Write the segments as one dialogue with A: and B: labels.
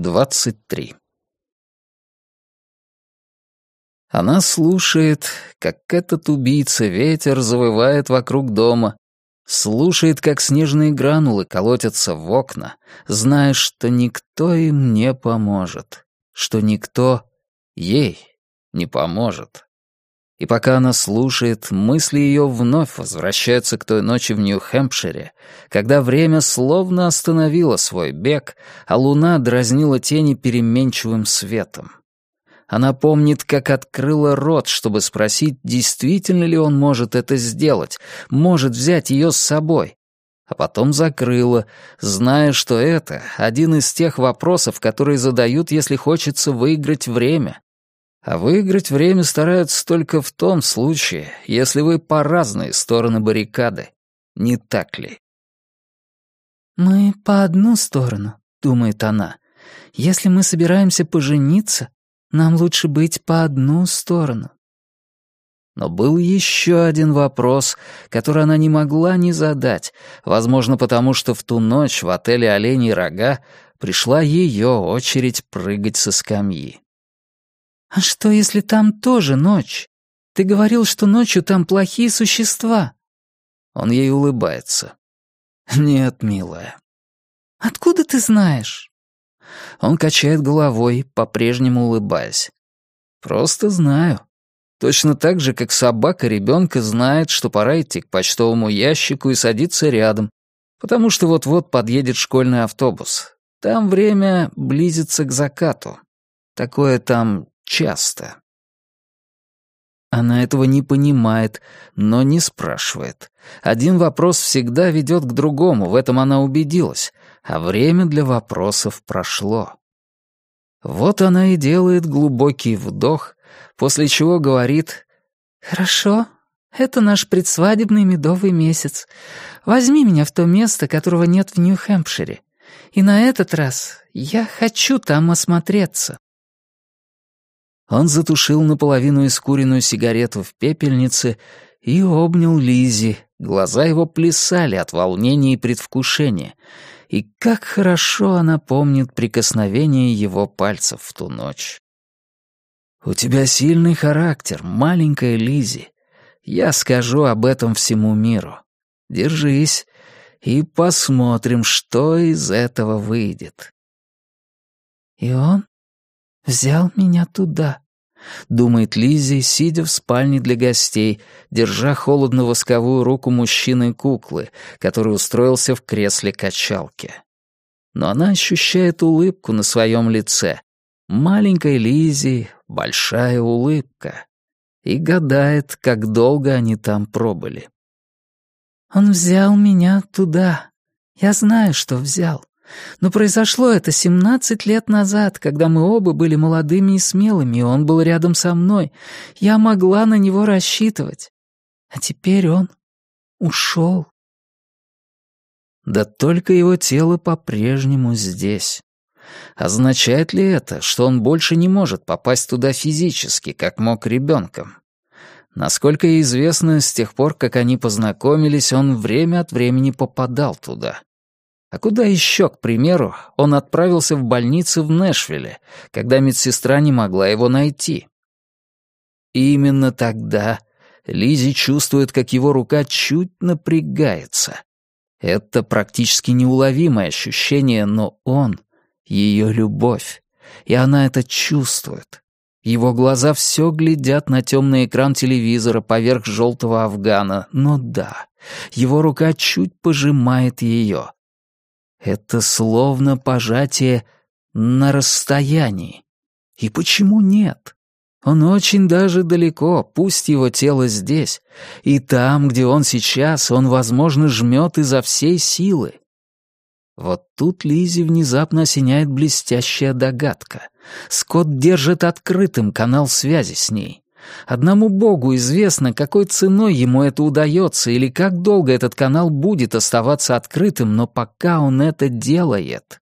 A: 23. Она слушает, как этот убийца-ветер завывает вокруг дома, слушает, как снежные гранулы колотятся в окна, зная, что никто им не поможет, что никто ей не поможет. И пока она слушает, мысли ее вновь возвращаются к той ночи в Нью-Хэмпшире, когда время словно остановило свой бег, а луна дразнила тени переменчивым светом. Она помнит, как открыла рот, чтобы спросить, действительно ли он может это сделать, может взять ее с собой. А потом закрыла, зная, что это один из тех вопросов, которые задают, если хочется выиграть время, а выиграть время стараются только в том случае, если вы по разные стороны баррикады. Не так ли?
B: «Мы по одну сторону», — думает она. «Если мы собираемся пожениться, нам лучше быть по одну сторону».
A: Но был еще один вопрос, который она не могла не задать, возможно, потому что в ту ночь в отеле «Оленей рога» пришла ее очередь прыгать со скамьи.
B: «А что, если там тоже ночь? Ты говорил, что ночью там плохие существа».
A: Он ей улыбается. «Нет, милая».
B: «Откуда ты знаешь?»
A: Он качает головой, по-прежнему улыбаясь. «Просто знаю. Точно так же, как собака ребенка знает, что пора идти к почтовому ящику и садиться рядом, потому что вот-вот подъедет школьный автобус. Там время близится к закату. Такое там часто. Она этого не понимает, но не спрашивает. Один вопрос всегда ведет к другому, в этом она убедилась, а время для вопросов прошло. Вот она и делает глубокий вдох, после чего говорит
B: «Хорошо, это наш предсвадебный медовый месяц. Возьми меня в то место, которого нет в Нью-Хэмпшире. И на этот раз я хочу там осмотреться».
A: Он затушил наполовину искуренную сигарету в пепельнице и обнял Лизи. Глаза его плясали от волнения и предвкушения. И как хорошо она помнит прикосновение его пальцев в ту ночь. «У тебя сильный характер, маленькая Лизи. Я скажу об этом всему миру. Держись, и посмотрим, что из этого выйдет».
B: И он взял меня туда», — думает Лиззи, сидя в спальне для гостей, держа холодно-восковую руку мужчины-куклы, который устроился в кресле качалки. Но она ощущает улыбку на своем лице. Маленькая Лиззи, большая улыбка. И гадает, как долго они там пробыли. «Он взял меня туда. Я знаю, что взял. Но произошло это семнадцать лет назад, когда мы оба были молодыми и смелыми, и он был рядом со мной. Я могла на него рассчитывать. А теперь он ушел.
A: Да только его тело по-прежнему здесь. Означает ли это, что он больше не может попасть туда физически, как мог ребенком? Насколько ей известно, с тех пор, как они познакомились, он время от времени попадал туда. А куда еще, к примеру, он отправился в больницу в Нэшвилле, когда медсестра не могла его найти? И именно тогда Лизи чувствует, как его рука чуть напрягается. Это практически неуловимое ощущение, но он — ее любовь, и она это чувствует. Его глаза все глядят на темный экран телевизора поверх желтого афгана, но да, его рука чуть пожимает ее — это словно пожатие на расстоянии. И почему нет? Он очень даже далеко, пусть его тело здесь. И там, где он сейчас, он, возможно, жмет изо всей силы. Вот тут Лизи внезапно осеняет блестящая догадка. Скотт держит открытым канал связи с ней. Одному Богу известно, какой ценой ему это удается или как долго этот канал будет оставаться открытым, но пока он это делает.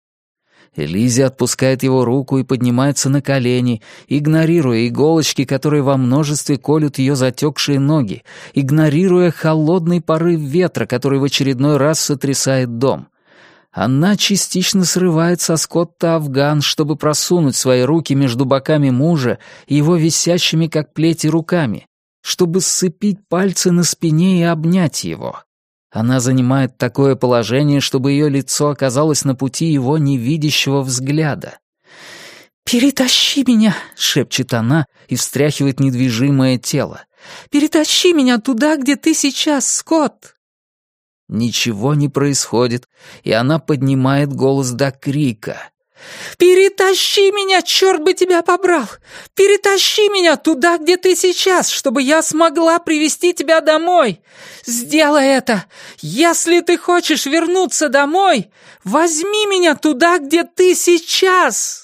A: Элизи отпускает его руку и поднимается на колени, игнорируя иголочки, которые во множестве колют ее затекшие ноги, игнорируя холодный порыв ветра, который в очередной раз сотрясает дом. Она частично срывает со Скотта афган, чтобы просунуть свои руки между боками мужа и его висящими как плети руками, чтобы сцепить пальцы на спине и обнять его. Она занимает такое положение, чтобы ее лицо оказалось на пути его невидящего взгляда.
B: «Перетащи меня!» — шепчет она и встряхивает недвижимое тело. «Перетащи меня туда, где ты сейчас, Скотт!»
A: Ничего не происходит, и она поднимает голос до крика.
B: «Перетащи меня, черт бы тебя побрал! Перетащи меня туда, где ты сейчас, чтобы я смогла привести тебя домой! Сделай это! Если ты хочешь вернуться домой, возьми меня туда, где ты сейчас!»